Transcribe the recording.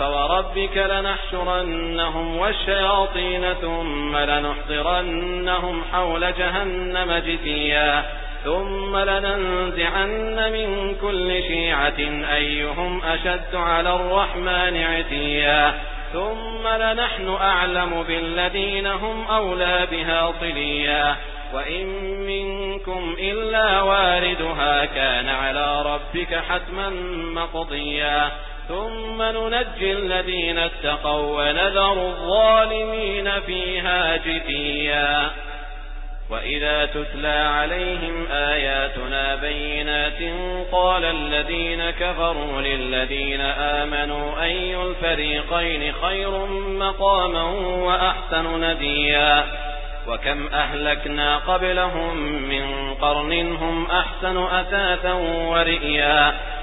فوربك لنحشرنهم والشياطين ثم لنحضرنهم حول جهنم جثيا ثم لننزعن من كل شيعة أيهم أشد على الرحمن عتيا ثم لنحن أعلم بالذين هم أولى بها صليا وإن منكم إلا واردها كان على ربك حتما مقضيا ثم ننجي الذين اتقوا ونذر الظالمين فيها جثيا. وإذا تتلى عليهم آياتنا بينات قال الذين كفروا للذين آمنوا أي الفريقين خير مقاما وأحسن نديا. وكم أهلكنا قبلهم من قرن هم أحسن أثاثا ورئيا.